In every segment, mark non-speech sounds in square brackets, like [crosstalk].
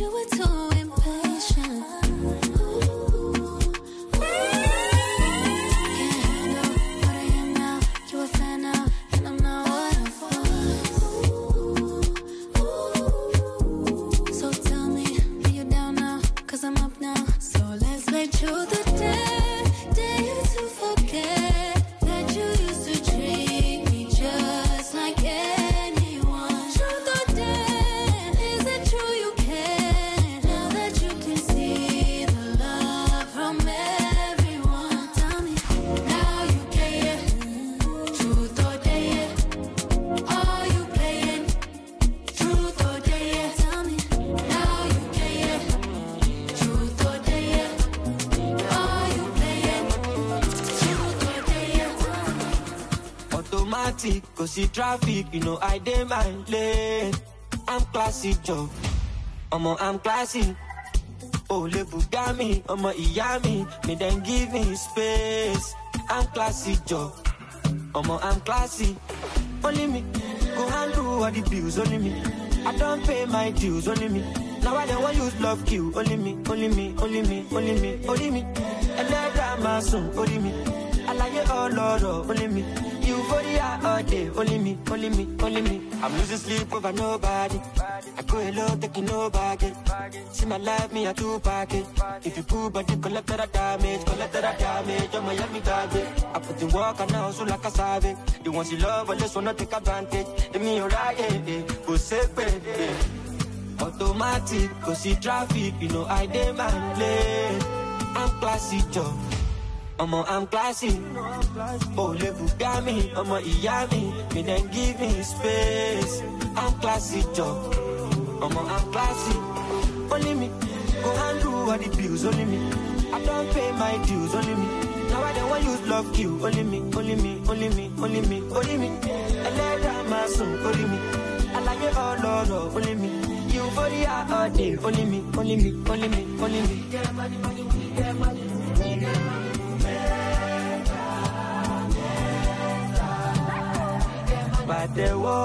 you were too see traffic, you know I dey my lane. I'm classy, Joe. Omo, I'm classy. Oh, le Bugami, Omo, Iyami, me then give me space. I'm classy, Joe. Omo, I'm classy. Only me, go handle all the bills, only me. I don't pay my dues, only me. Now I don't want use love kill, only me, only me, only me, only me, only me. And my son, only me. I like all, Lord, only me. Euphoria all day, only me, only me, only me. I'm losing sleep over nobody. I go hello, taking no baggage. See my life, me a two package. If you pull body, collect that damage, collect that damage. I'm Miami garbage. I put in work and now so like a savage. The ones you love, but just wanna take advantage. Let me alright, eh, eh. Go safe, eh. Automatic, cause see traffic, you know I demand lane. I'm classy, Joe. Omo, I'm classy. Oh, le Bugami, Omo, Iyami. Me then give me space. I'm classy, Joe. Omo, I'm classy. Only me. Go handle all the bills, only me. I don't pay my dues, only me. Now I don't want use love kill, only me, only me, only me, only me, only me. That my son, only me. I like it all, Lord, only me. Euphoria all day, only me, only me, only me, only me. Pàtẹ́wọ́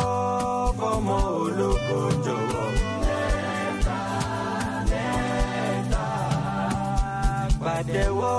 fọmọ ológo jọ̀wọ́. pàtẹ́wọ́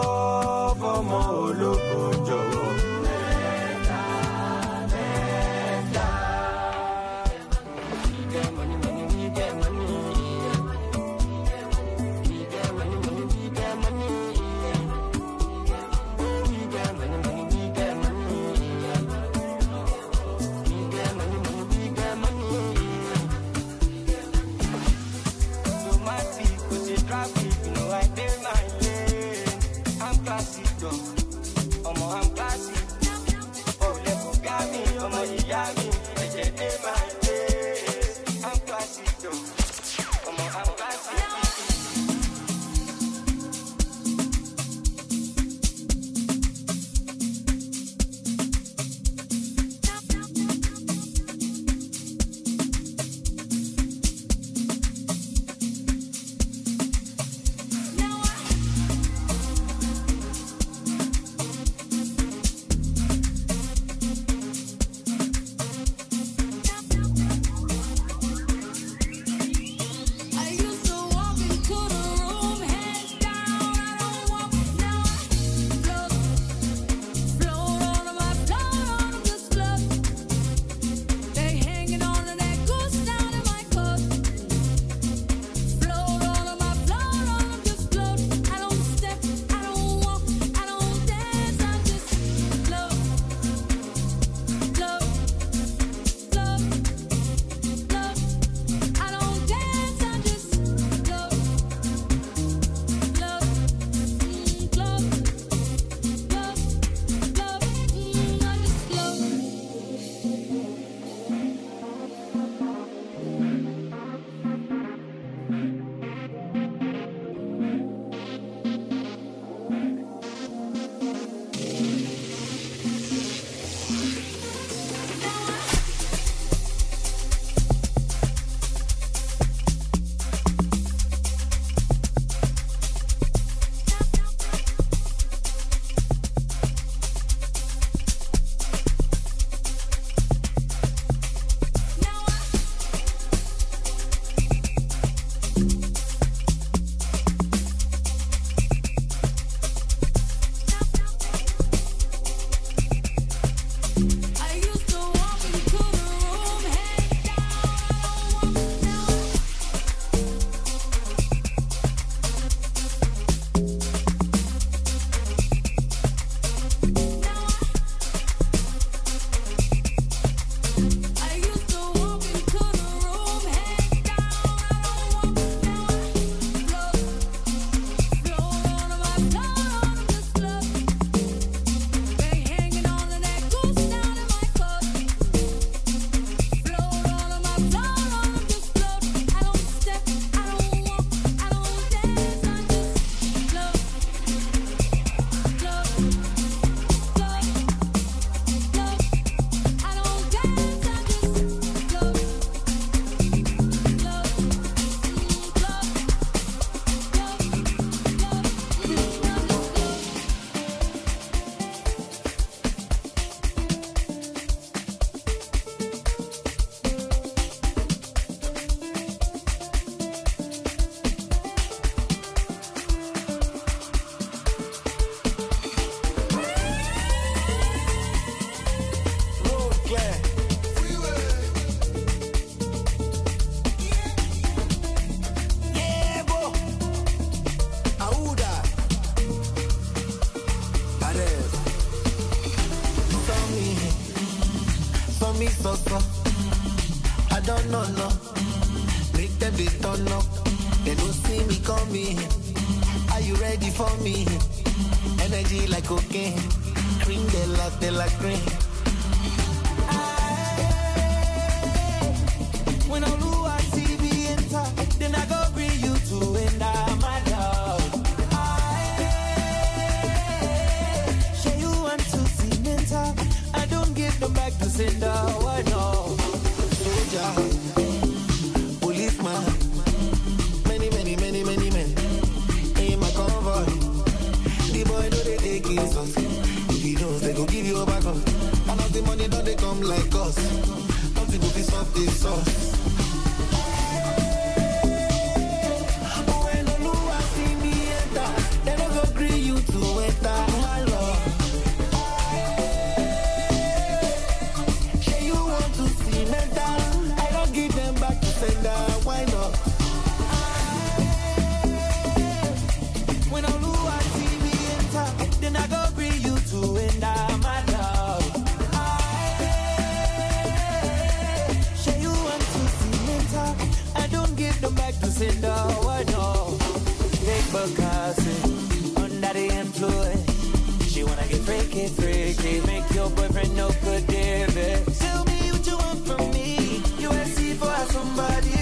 friend no good David. Tell me what you want from me. You ask me for somebody.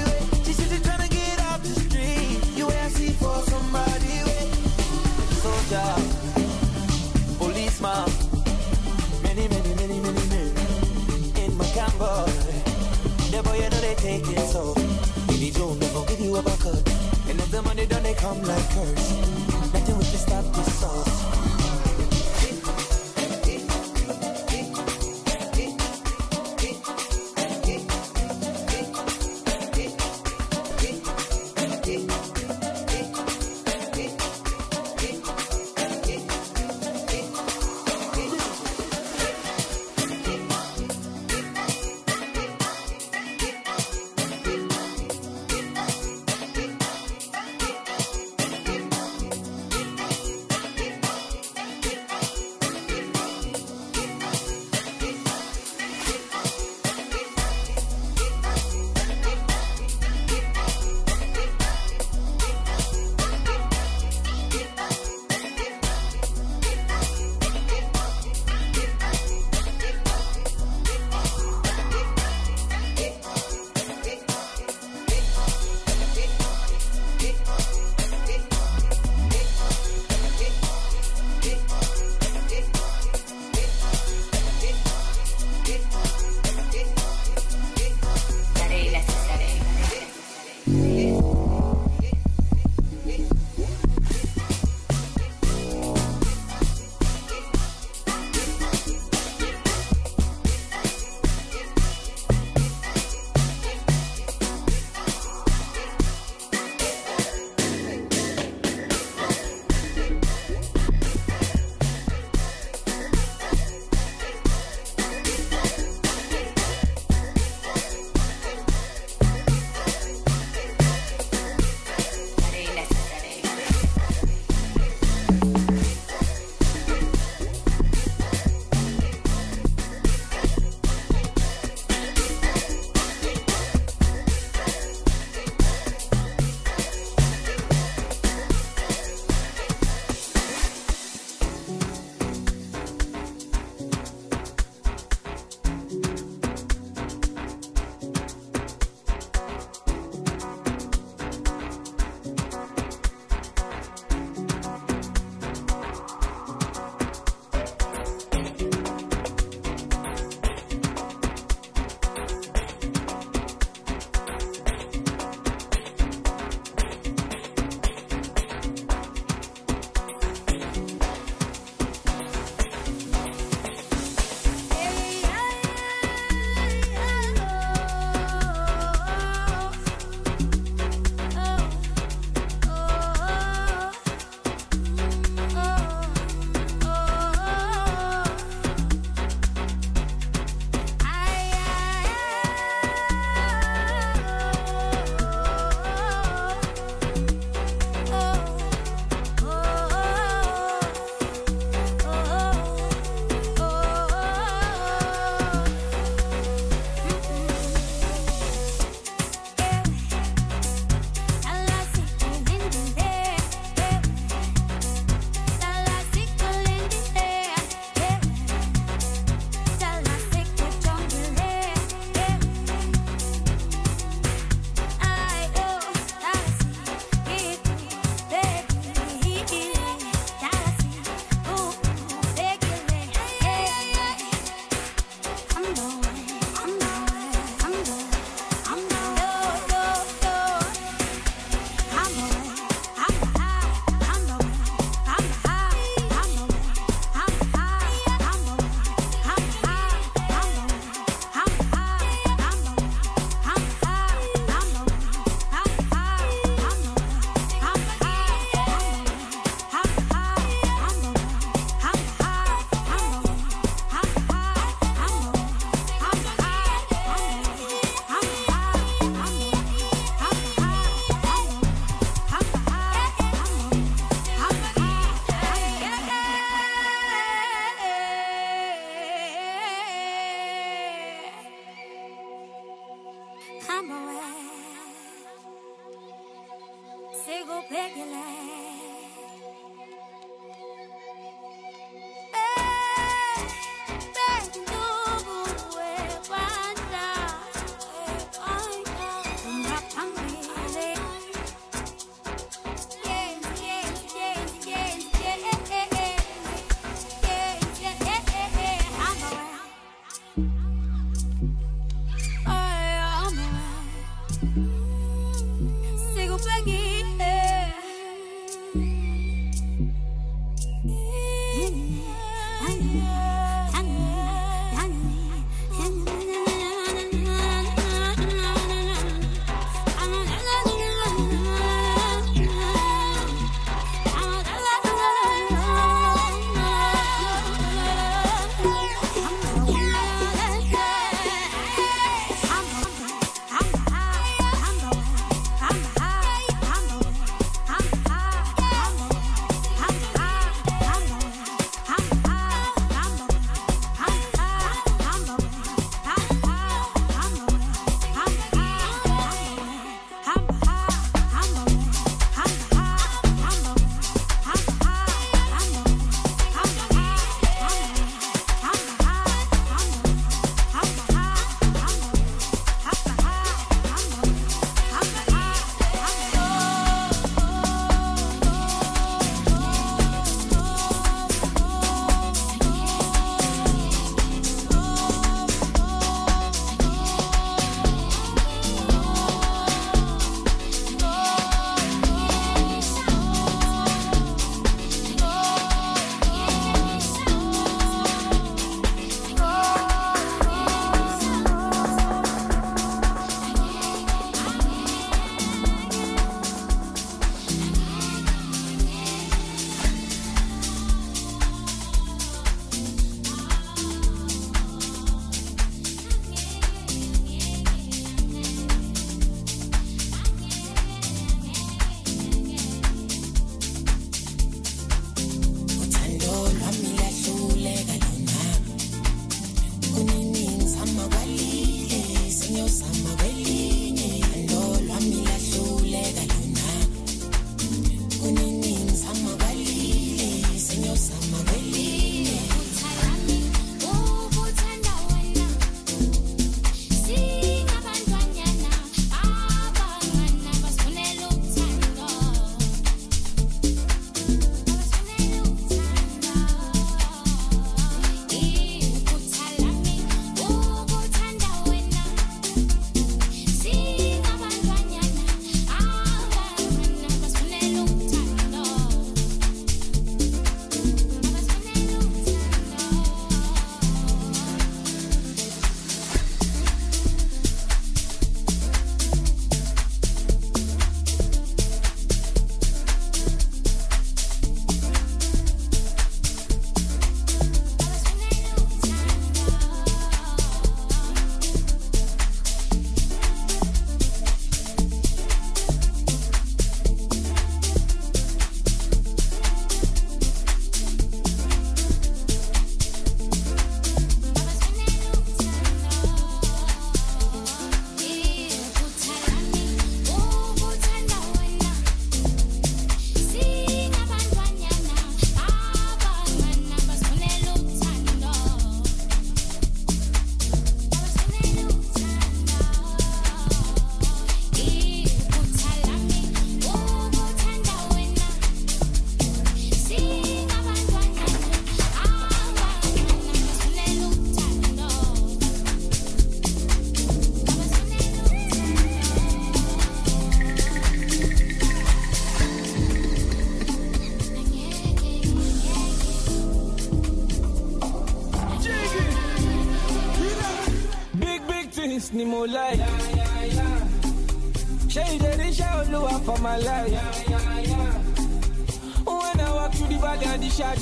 She said she tryna get off the street. You ask me for somebody. Soldier, policeman, many, many, many, many men in my camber. The boy, you know they take it so. Baby Joe, never give you a bucket. And if the money done, they come like curse. Nothing will stop this sauce.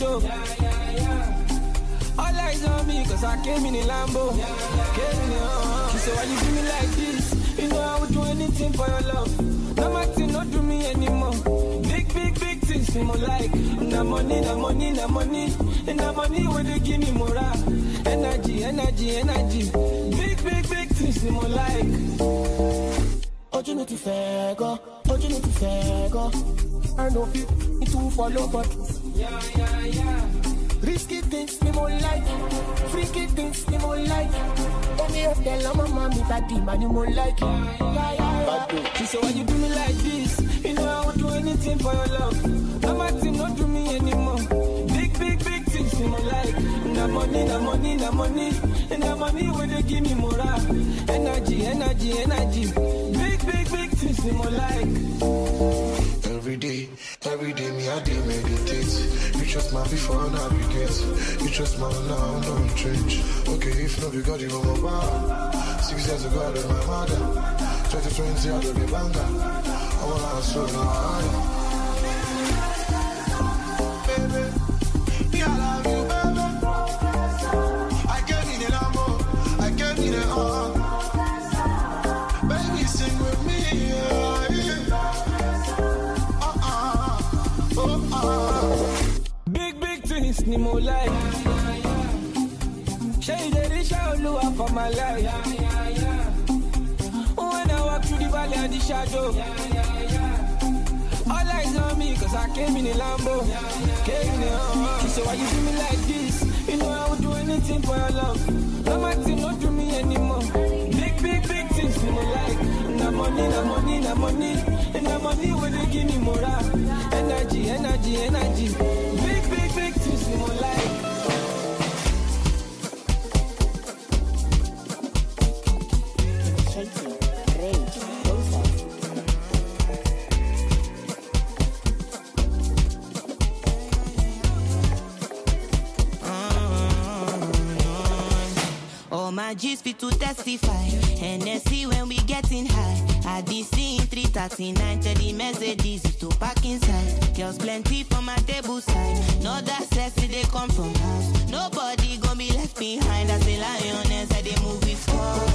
window. Yeah, yeah, yeah. All eyes on me, cause I came in a Lambo. Yeah, yeah, came in a, uh-huh. uh, she said, why you do me like this? You know I would do anything for your love. No matter, not do me anymore. Big, big, big things in my like. No money, no money, no money. And na money when they give me more? Energy, energy, energy. Big, big, big things in my like. you ló to fago? gan, ojú ló ti fẹ́ gan. I know fit, it too follow but yeah. Risky things me more like, freaky things me more like. Only if tell my mommy daddy man you more like. Yeah, yeah, yeah. She said, why you do me like this? You know I would do anything for your love. Now my team not do me anymore. Big, big, big things me more like. The money, the money, the money. And the money when they give me more ah. Energy, energy, energy. Big, big, big things me more like. Every day, every day me I dey meditate. You trust my before I'm navigate. You trust my now don't change. Okay, if not you on my bar. Six years ago I left my mother. 2020 I left me banger. I wanna show my heart. Baby, me I love you, baby. Things ni mo like. Dey reach out Oluwa for my life. When I walk through the valley of the shadow. All eyes on me cause I came in a Lambo. Came in a She said why you do me like this? You know I would do anything for your love. No matter not do me anymore. Big, big, big things ni mo like. Na money, na money, na money. And na money when they give me more. Energy, energy, energy. All my G's fit to testify. Hennessy when we getting high. At the scene 339, tell the Mercedes to park inside. Girls plenty for my table side. No that sexy they come from house. Nobody gonna be left behind. As a lioness, I they move with flow.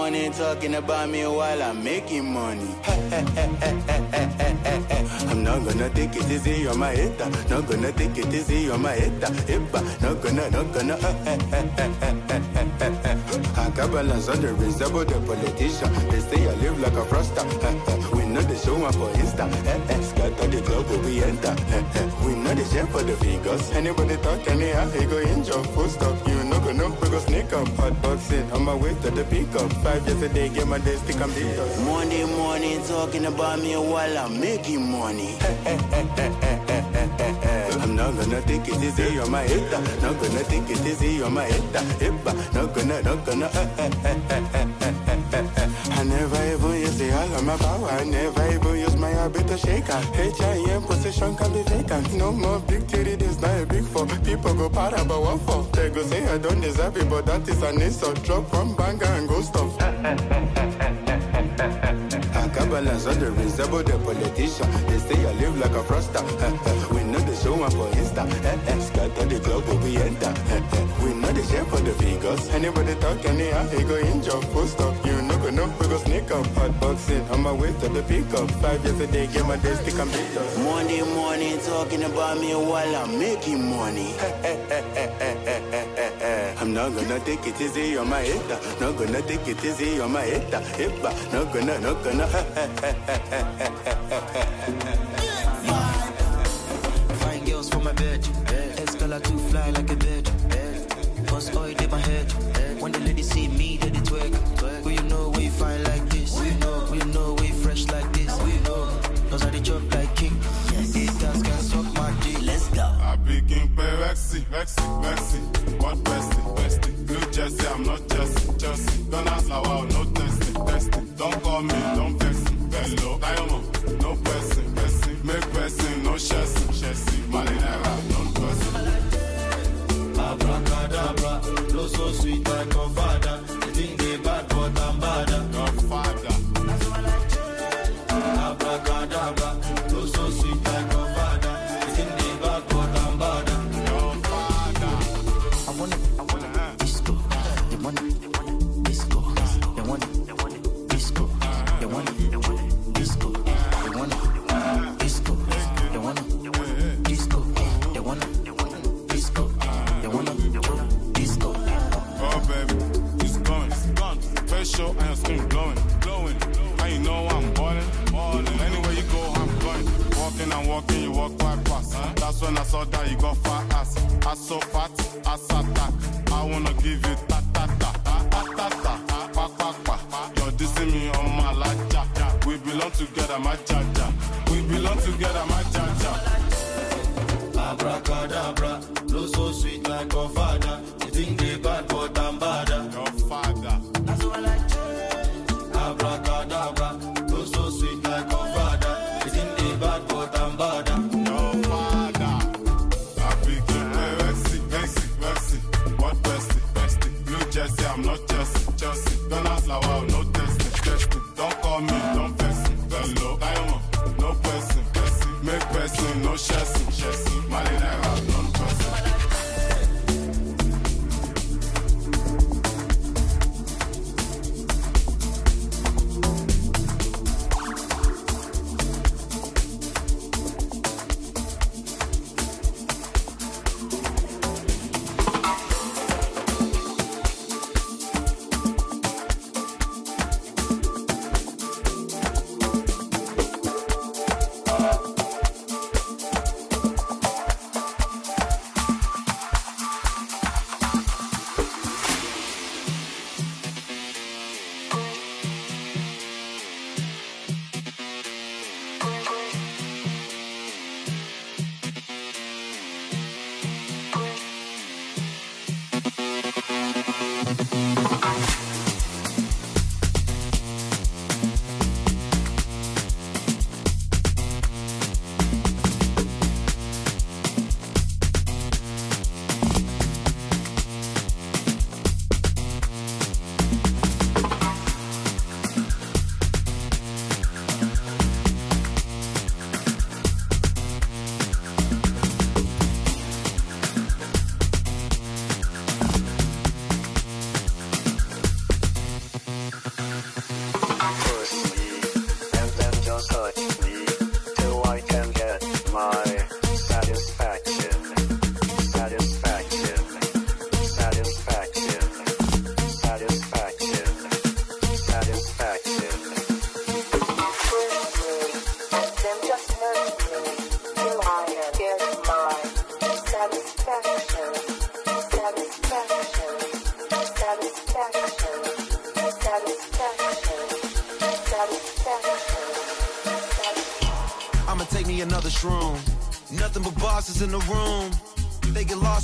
Morning talking about me while I'm making money. [laughs] I'm not gonna take it easy on my head. Uh, not gonna take it easy on my head. Uh, Hippa, not gonna, not gonna. Uh, I got balance on the resemble the politician. They say I live like a froster. Eh, eh, we know the show up for Insta. Eh, scatter the club where we enter. we know the share for the figures. Anybody talk anyhow, he go injure. Full stop, you know go know, we go sneak up. Hot boxing on my way to the peak up. Five years a day, get my day stick and beat us. Monday morning talking about me while I'm making money. I'm not gonna take it easy on my head. Not gonna take it easy on my head. Hippa, not gonna, not gonna. I never even use the all of my power. I never even use my habit to shake her. H.I.M. position can be vacant. No more big titty, this not a big four. People go para, but what for? They go say I don't deserve it, but that is an insult. Drop one banger and go stop. I got balance on the resemble the politician. They say I live like a froster. [laughs] we show up for Insta. Scatter the club where we enter. we know the share for the figures. Anybody talk anyhow, he go injure. Full stop, you know go know, we go sneak up. Hot boxing on my way to the pickup. Five years a day, get my day stick and beat us. Monday morning talking about me while I'm making money. I'm not gonna take it easy on my head. Not gonna take it easy on my. Hippa, not gonna, not gonna. Fine girls for my bed. Escala too fly like a bird. Bust oil in my head. When the ladies see me, they they twerk. Who you know we fine like this? Who you know? Who you know we fresh like this? Who you know? Those are the chop like king. Haters can suck my dick. Let's go. I be King Pay Rexy, Rexy, Rexy. What bestie, bestie? Blue Jersey, I'm not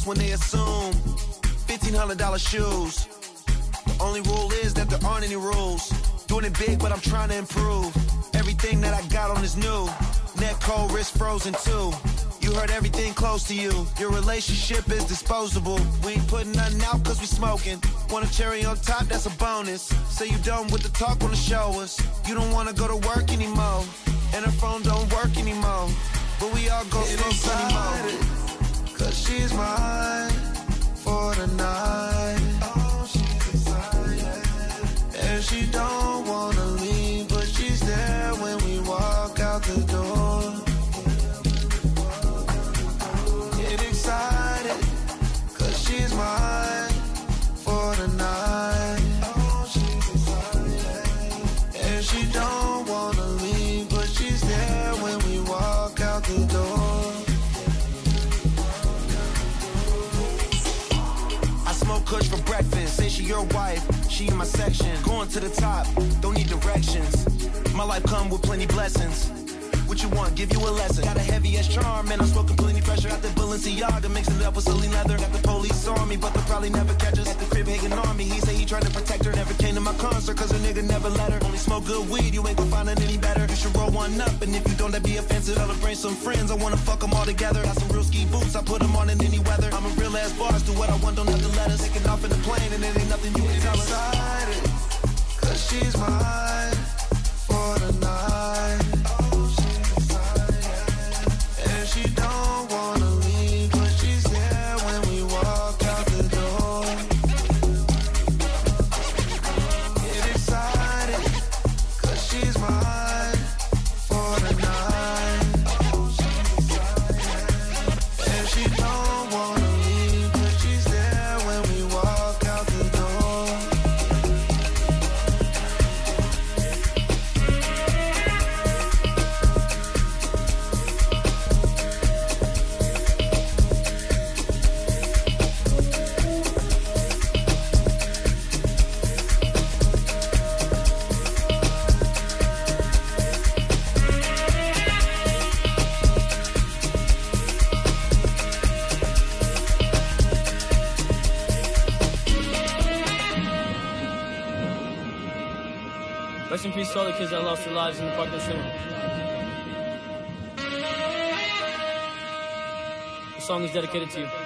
when they assume. $1,500 shoes. The only rule is that there aren't any rules. Doing it big, but I'm trying to improve. Everything that I got on is new. Neck cold, wrist frozen too. You heard everything close to you. Your relationship is disposable. We ain't putting nothing out cause we smoking. Want a cherry on top, that's a bonus. Say you done with the talk, wanna show us. You don't wanna go to work anymore. And her phone don't work anymore. But we all go smoke anymore. She's mine for the night. And she don't wanna leave, she your wife, she in my section. Going to the top, don't need directions. My life come with plenty blessings. What you want? Give you a lesson. Got a heavy ass charm, and I'm smoking plenty pressure. Got the Balenciaga, mixing it up with Celine leather. Got the police on me, but they'll probably never catch us. At the crib on me, he say he tried to protect her. Never came to my concert, cause a nigga never let her. Only smoke good weed, you ain't gon' find it any better. You should roll one up, and if you don't, that be offensive. I'll bring some friends, I wanna fuck them all together. Got some real ski boots, I put them on in any weather. I'm a real ass boss, do what I want, don't have to let us. Taking off in the plane, and it ain't nothing you can tell us. cause she's mine for the night. To all the kids that lost their lives in the Parkland shooting. The song is dedicated to you.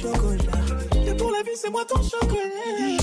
Chocolat. Et pour la vie, c'est moi ton chocolat.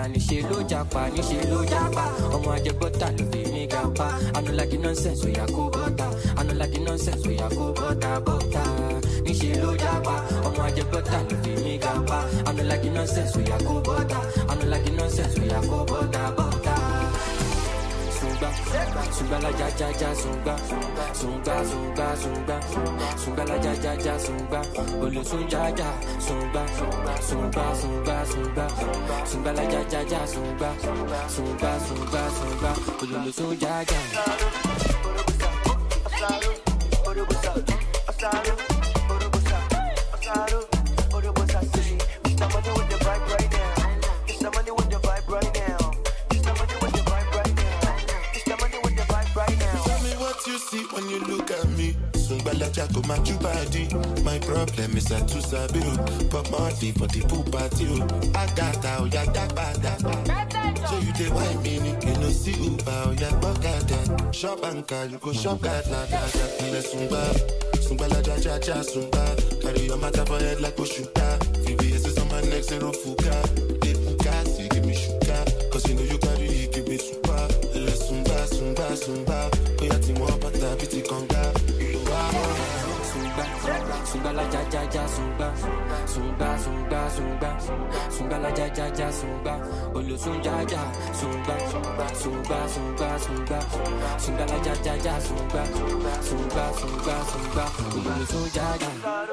Búlàlà níṣẹ́ ló japa níṣẹ́ ló japa ọmọ ajẹgbọ́ta ló fi mí ga pa anulagi nonsense oya kó bọ́tà anulagi nonsense oya kó bọ́tà sunga la ja ja ja sunga sunga sunga sunga sunga la ja ja ja sunga olu sun ja ja sunga sunga sunga sunga sunga la ja ja ja sunga sunga sunga sunga olu sun ja Shop anka, you go shop gada gada. Ilẹ̀ Sungba, Sungbala Jaja ja Sungba. Carry your matter for head like Oshuka. VVS is my neck, zero fuka. Sunga la ja ja ja sunga, sunga sunga sunga, sunga la ja ja ja sunga, olu sun ja sunga, sunga sunga sunga, sunga. La ja ja ja sunga, sunga sunga sunga, olu sun ja ja.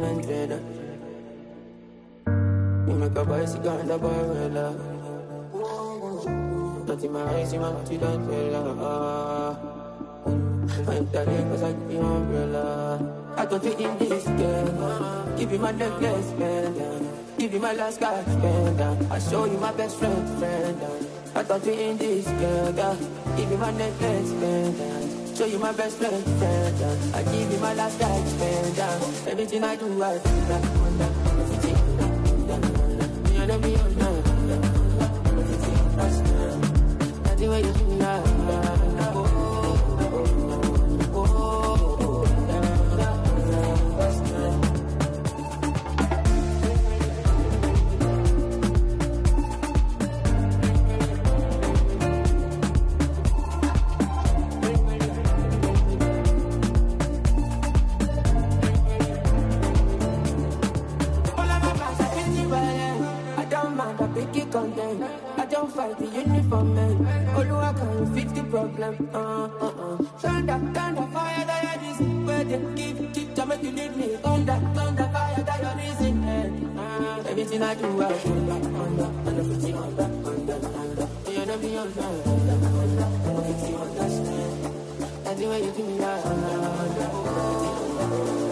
100. You make a boy bicycle and a barrel. That in my eyes, you don't tell her. I'm tired cause I keep umbrella. I don't fit in this girl. Give you my necklace, man. Give you my last card, man. I show you my best friend, friend. I don't fit in this girl. Give you my necklace, man. Show you my best friend, friend. I give you my last card, man. Everything I do, I do that. Everything you know me, you know. That's the way you do that. Mind, I don't fight the uniform man. I can fix the problem. Uh, uh, uh. Thunder, thunder, fire, that is where they give, keep to make you need me. Thunder, thunder, fire, that your reason. Uh, everything I do, I do under, under, under, fifty, under, under, under. You know me, under, under, under, under, fifty, understand. That's the way you do me, under, under, under.